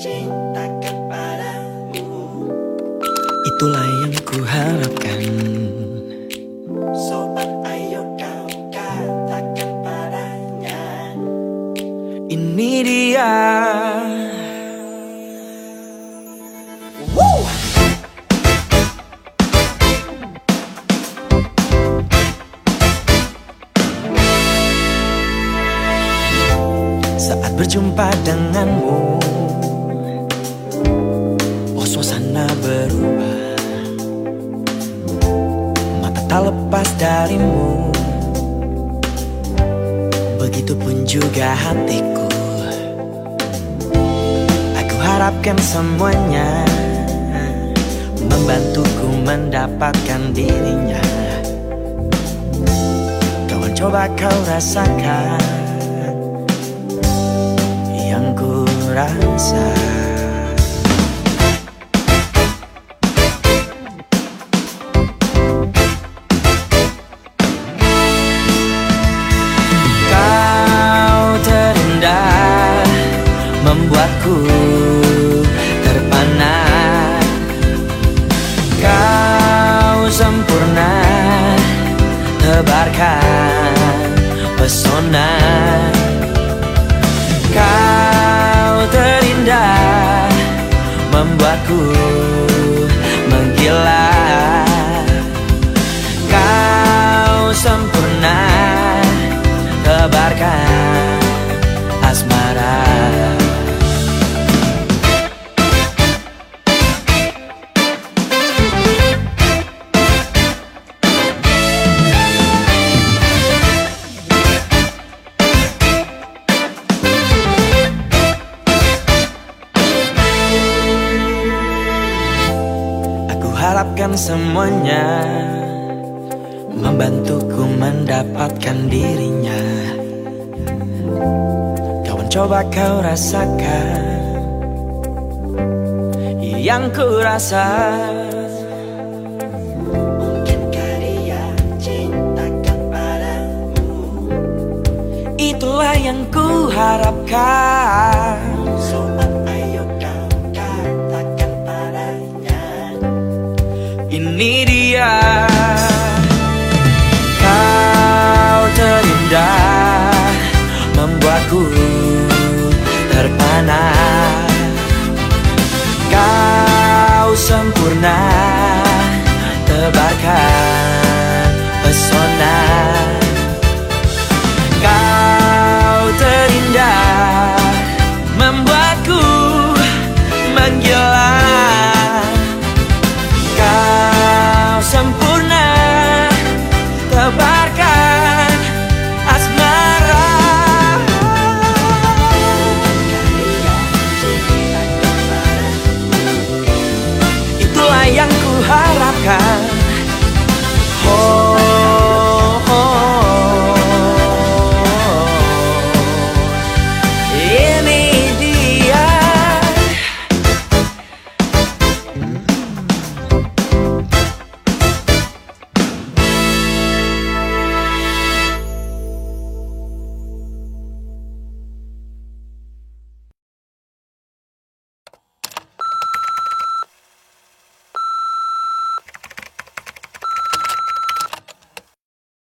Cinta kepadamu. Itulah yang kuharapkan. Sobat ayo kau katakan padanya. Ini dia. Saat berjumpa denganmu Oh suasana berubah. Mata tak lepas darimu. Begitupun juga hatiku. Aku harapkan semuanya Membantuku mendapatkan dirinya. Kawan coba kau rasakan ku rasa Kau terindah Membuatku terpana. Kau sempurna Tebarkan pesona Membuatku semuanya Membantuku mendapatkan dirinya. Kawan coba kau rasakan Yang ku rasa. Mungkinkah dia cintakan padamu Itulah yang ku harapkan Só